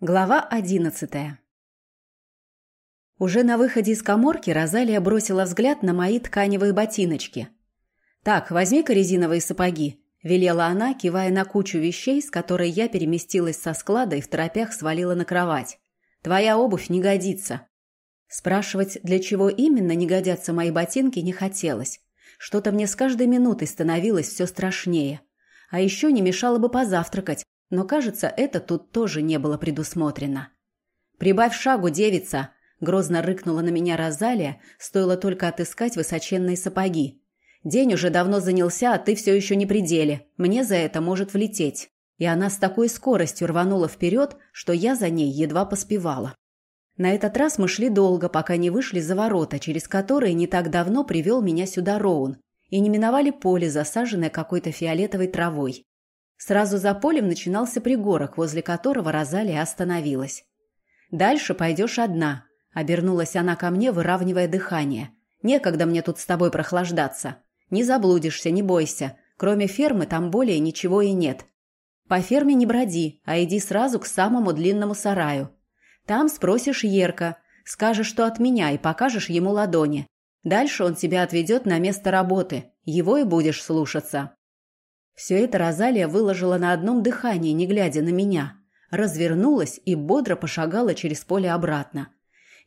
Глава одиннадцатая Уже на выходе из коморки Розалия бросила взгляд на мои тканевые ботиночки. «Так, возьми-ка резиновые сапоги», – велела она, кивая на кучу вещей, с которой я переместилась со склада и в торопях свалила на кровать. «Твоя обувь не годится». Спрашивать, для чего именно не годятся мои ботинки, не хотелось. Что-то мне с каждой минутой становилось все страшнее. А еще не мешало бы позавтракать, но, кажется, это тут тоже не было предусмотрено. «Прибавь шагу, девица!» – грозно рыкнула на меня Розалия, стоило только отыскать высоченные сапоги. «День уже давно занялся, а ты все еще не при деле. Мне за это может влететь». И она с такой скоростью рванула вперед, что я за ней едва поспевала. На этот раз мы шли долго, пока не вышли за ворота, через которые не так давно привел меня сюда Роун, и не миновали поле, засаженное какой-то фиолетовой травой. Сразу за полем начинался пригорок, возле которого Розалия остановилась. «Дальше пойдешь одна», — обернулась она ко мне, выравнивая дыхание. «Некогда мне тут с тобой прохлаждаться. Не заблудишься, не бойся. Кроме фермы там более ничего и нет. По ферме не броди, а иди сразу к самому длинному сараю. Там спросишь Ерка, скажешь, что от меня, и покажешь ему ладони. Дальше он тебя отведет на место работы. Его и будешь слушаться». Все это Розалия выложила на одном дыхании, не глядя на меня. Развернулась и бодро пошагала через поле обратно.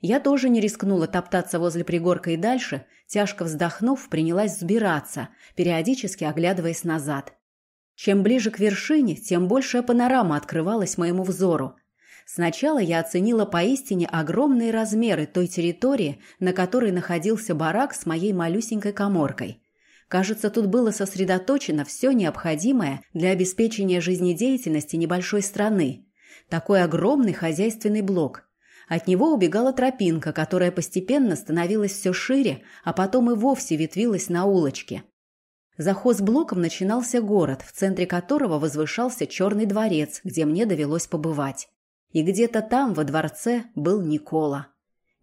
Я тоже не рискнула топтаться возле пригорка и дальше, тяжко вздохнув, принялась взбираться, периодически оглядываясь назад. Чем ближе к вершине, тем большая панорама открывалась моему взору. Сначала я оценила поистине огромные размеры той территории, на которой находился барак с моей малюсенькой коморкой. Кажется, тут было сосредоточено все необходимое для обеспечения жизнедеятельности небольшой страны. Такой огромный хозяйственный блок. От него убегала тропинка, которая постепенно становилась все шире, а потом и вовсе ветвилась на улочке. За хозблоком начинался город, в центре которого возвышался черный дворец, где мне довелось побывать. И где-то там, во дворце, был Никола.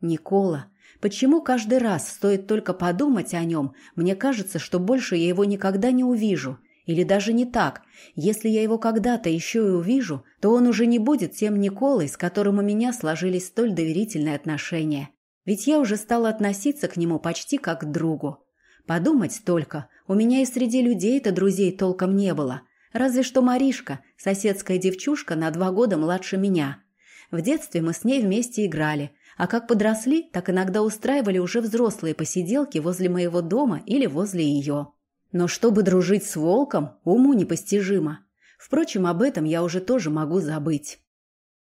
Никола, Почему каждый раз стоит только подумать о нем, мне кажется, что больше я его никогда не увижу? Или даже не так. Если я его когда-то еще и увижу, то он уже не будет тем Николой, с которым у меня сложились столь доверительные отношения. Ведь я уже стала относиться к нему почти как к другу. Подумать только, у меня и среди людей-то друзей толком не было. Разве что Маришка, соседская девчушка на два года младше меня. В детстве мы с ней вместе играли, а как подросли, так иногда устраивали уже взрослые посиделки возле моего дома или возле ее. Но чтобы дружить с волком, уму непостижимо. Впрочем, об этом я уже тоже могу забыть.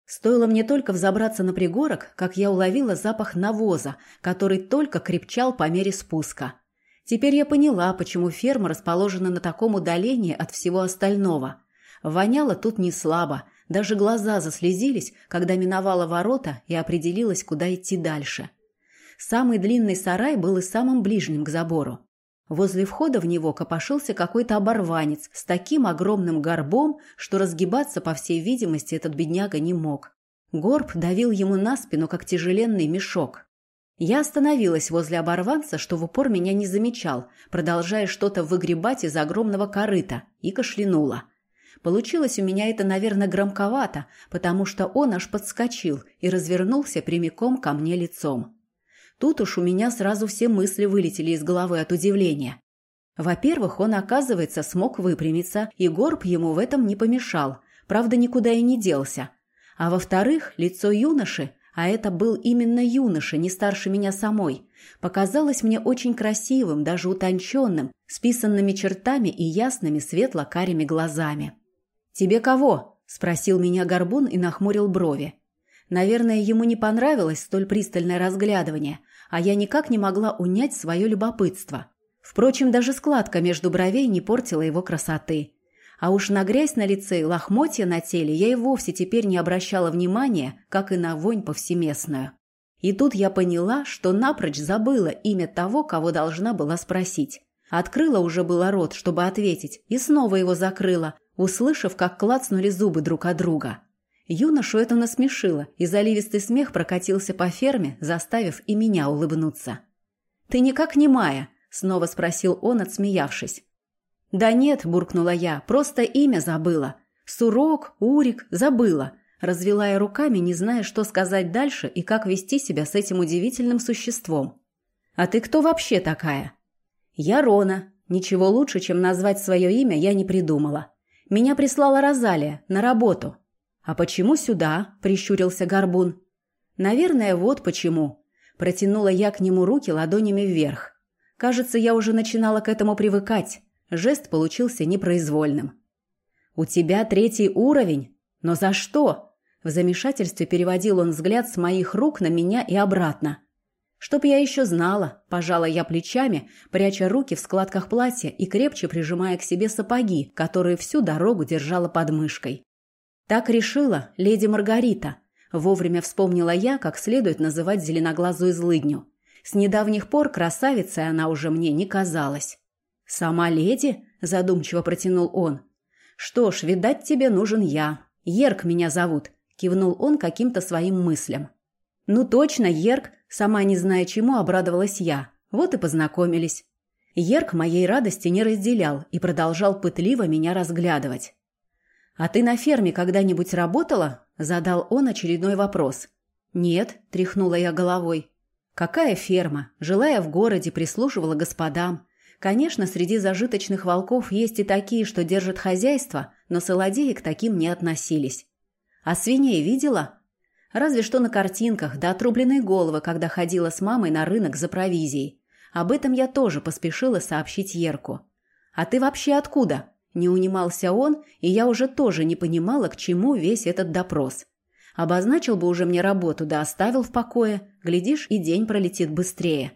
Стоило мне только взобраться на пригорок, как я уловила запах навоза, который только крепчал по мере спуска. Теперь я поняла, почему ферма расположена на таком удалении от всего остального. Воняло тут не слабо, даже глаза заслезились, когда миновала ворота и определилась, куда идти дальше. Самый длинный сарай был и самым ближним к забору. Возле входа в него копошился какой-то оборванец с таким огромным горбом, что разгибаться, по всей видимости, этот бедняга не мог. Горб давил ему на спину, как тяжеленный мешок. Я остановилась возле оборванца, что в упор меня не замечал, продолжая что-то выгребать из огромного корыта, и кашлянула. Получилось у меня это, наверное, громковато, потому что он аж подскочил и развернулся прямиком ко мне лицом. Тут уж у меня сразу все мысли вылетели из головы от удивления. Во-первых, он, оказывается, смог выпрямиться, и горб ему в этом не помешал, правда, никуда и не делся. А во-вторых, лицо юноши, а это был именно юноша, не старше меня самой, показалось мне очень красивым, даже утонченным, с писанными чертами и ясными светло-карими глазами. «Тебе кого?» – спросил меня Горбун и нахмурил брови. Наверное, ему не понравилось столь пристальное разглядывание, а я никак не могла унять свое любопытство. Впрочем, даже складка между бровей не портила его красоты. А уж на грязь на лице и лохмотья на теле я и вовсе теперь не обращала внимания, как и на вонь повсеместную. И тут я поняла, что напрочь забыла имя того, кого должна была спросить. Открыла уже было рот, чтобы ответить, и снова его закрыла, услышав, как клацнули зубы друг от друга. Юношу это насмешило, и заливистый смех прокатился по ферме, заставив и меня улыбнуться. «Ты никак не Майя?» – снова спросил он, отсмеявшись. «Да нет», – буркнула я, – «просто имя забыла. Сурок, Урик, забыла. развела я руками, не зная, что сказать дальше и как вести себя с этим удивительным существом. «А ты кто вообще такая?» «Я Рона. Ничего лучше, чем назвать свое имя, я не придумала. Меня прислала Розалия на работу». «А почему сюда?» – прищурился Горбун. «Наверное, вот почему». Протянула я к нему руки ладонями вверх. Кажется, я уже начинала к этому привыкать. Жест получился непроизвольным. «У тебя третий уровень? Но за что?» В замешательстве переводил он взгляд с моих рук на меня и обратно. «Чтоб я еще знала», – пожала я плечами, пряча руки в складках платья и крепче прижимая к себе сапоги, которые всю дорогу держала под мышкой. Так решила леди Маргарита. Вовремя вспомнила я, как следует называть зеленоглазую злыдню. С недавних пор красавицей она уже мне не казалась. «Сама леди?» – задумчиво протянул он. «Что ж, видать, тебе нужен я. Ерк меня зовут», – кивнул он каким-то своим мыслям. «Ну точно, Ерк», – сама не зная чему, обрадовалась я. Вот и познакомились. Ерк моей радости не разделял и продолжал пытливо меня разглядывать. «А ты на ферме когда-нибудь работала?» – задал он очередной вопрос. «Нет», – тряхнула я головой. «Какая ферма? Жила я в городе, прислуживала господам. Конечно, среди зажиточных волков есть и такие, что держат хозяйство, но солодеи к таким не относились. А свиней видела? Разве что на картинках, да отрубленные головы, когда ходила с мамой на рынок за провизией. Об этом я тоже поспешила сообщить Ерку. «А ты вообще откуда?» Не унимался он, и я уже тоже не понимала, к чему весь этот допрос. Обозначил бы уже мне работу, да оставил в покое. Глядишь, и день пролетит быстрее.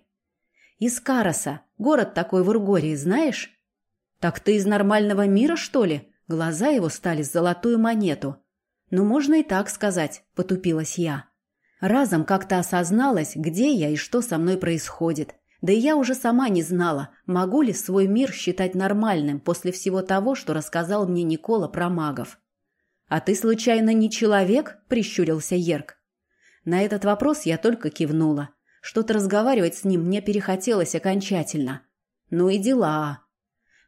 Из Кароса. Город такой в Ургории, знаешь? Так ты из нормального мира, что ли? Глаза его стали золотую монету. Ну, можно и так сказать, потупилась я. Разом как-то осозналась, где я и что со мной происходит. Да и я уже сама не знала, могу ли свой мир считать нормальным после всего того, что рассказал мне Никола про магов. «А ты, случайно, не человек?» – прищурился Ерк. На этот вопрос я только кивнула. Что-то разговаривать с ним мне перехотелось окончательно. Ну и дела.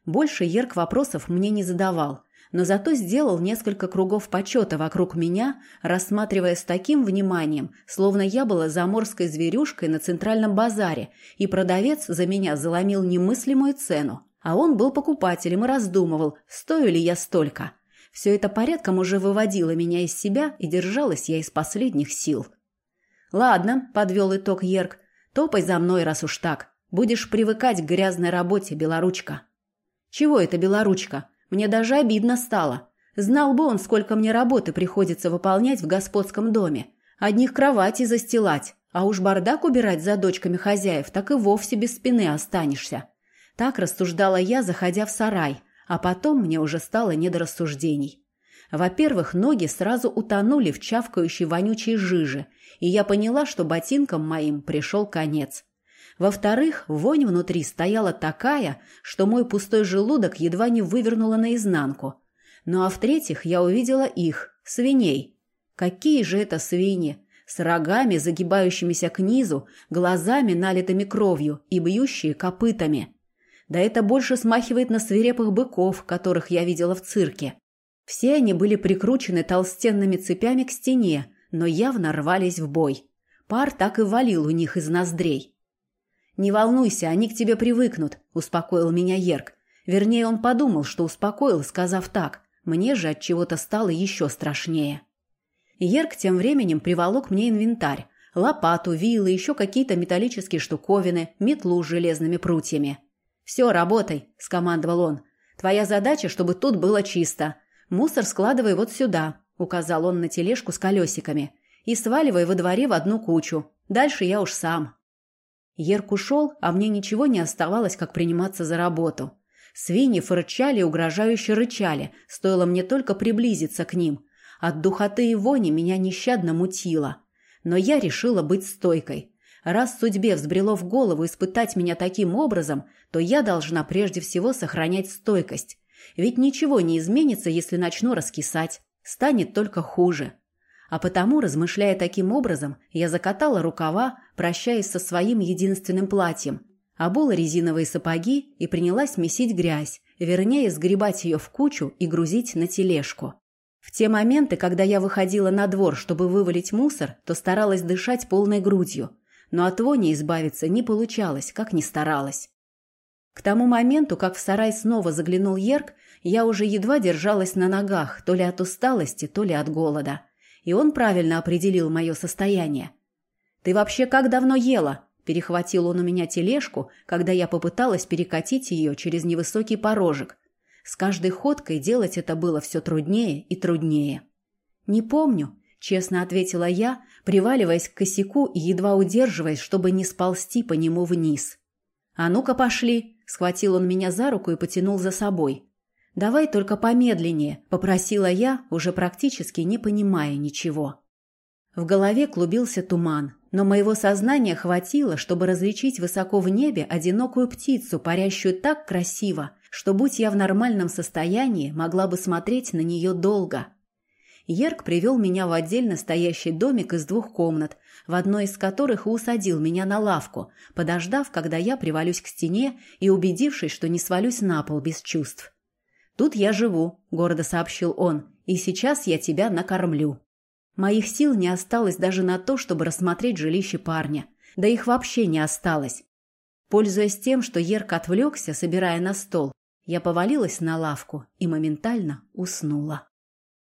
Больше Ерк вопросов мне не задавал, но зато сделал несколько кругов почета вокруг меня, рассматривая с таким вниманием, словно я была заморской зверюшкой на центральном базаре, и продавец за меня заломил немыслимую цену. А он был покупателем и раздумывал, стою ли я столько. Все это порядком уже выводило меня из себя, и держалась я из последних сил. «Ладно», – подвел итог Ерк, – «топай за мной, раз уж так. Будешь привыкать к грязной работе, белоручка». «Чего это белоручка? Мне даже обидно стало. Знал бы он, сколько мне работы приходится выполнять в господском доме. Одних кровати застилать, а уж бардак убирать за дочками хозяев, так и вовсе без спины останешься. Так рассуждала я, заходя в сарай, а потом мне уже стало не до рассуждений. Во-первых, ноги сразу утонули в чавкающей вонючей жиже, и я поняла, что ботинкам моим пришел конец. Во-вторых, вонь внутри стояла такая, что мой пустой желудок едва не вывернуло наизнанку. Ну а в-третьих, я увидела их, свиней. Какие же это свиньи! С рогами, загибающимися к низу, глазами, налитыми кровью и бьющие копытами. Да это больше смахивает на свирепых быков, которых я видела в цирке. Все они были прикручены толстенными цепями к стене, но явно рвались в бой. Пар так и валил у них из ноздрей. «Не волнуйся, они к тебе привыкнут», – успокоил меня Ерк. Вернее, он подумал, что успокоил, сказав так. Мне же от чего-то стало еще страшнее. Ерк тем временем приволок мне инвентарь. Лопату, вилы, еще какие-то металлические штуковины, метлу с железными прутьями. «Все, работай», – скомандовал он. «Твоя задача, чтобы тут было чисто. Мусор складывай вот сюда», – указал он на тележку с колесиками. «И сваливай во дворе в одну кучу. Дальше я уж сам». Ерк ушел, а мне ничего не оставалось, как приниматься за работу. Свиньи фырчали и угрожающе рычали, стоило мне только приблизиться к ним. От духоты и вони меня нещадно мутило. Но я решила быть стойкой. Раз судьбе взбрело в голову испытать меня таким образом, то я должна прежде всего сохранять стойкость. Ведь ничего не изменится, если начну раскисать. Станет только хуже. А потому, размышляя таким образом, я закатала рукава, прощаясь со своим единственным платьем, обула резиновые сапоги и принялась месить грязь, вернее, сгребать ее в кучу и грузить на тележку. В те моменты, когда я выходила на двор, чтобы вывалить мусор, то старалась дышать полной грудью, но от вони избавиться не получалось, как ни старалась. К тому моменту, как в сарай снова заглянул Ерк, я уже едва держалась на ногах, то ли от усталости, то ли от голода. И он правильно определил мое состояние. «Ты вообще как давно ела?» Перехватил он у меня тележку, когда я попыталась перекатить ее через невысокий порожек. С каждой ходкой делать это было все труднее и труднее. «Не помню», — честно ответила я, приваливаясь к косяку и едва удерживаясь, чтобы не сползти по нему вниз. «А ну-ка пошли!» — схватил он меня за руку и потянул за собой. «Давай только помедленнее», — попросила я, уже практически не понимая ничего. В голове клубился туман, но моего сознания хватило, чтобы различить высоко в небе одинокую птицу, парящую так красиво, что, будь я в нормальном состоянии, могла бы смотреть на нее долго. Ерк привел меня в отдельно стоящий домик из двух комнат, в одной из которых усадил меня на лавку, подождав, когда я привалюсь к стене и убедившись, что не свалюсь на пол без чувств. «Тут я живу», — гордо сообщил он, — «и сейчас я тебя накормлю». Моих сил не осталось даже на то, чтобы рассмотреть жилище парня. Да их вообще не осталось. Пользуясь тем, что Ерк отвлекся, собирая на стол, я повалилась на лавку и моментально уснула.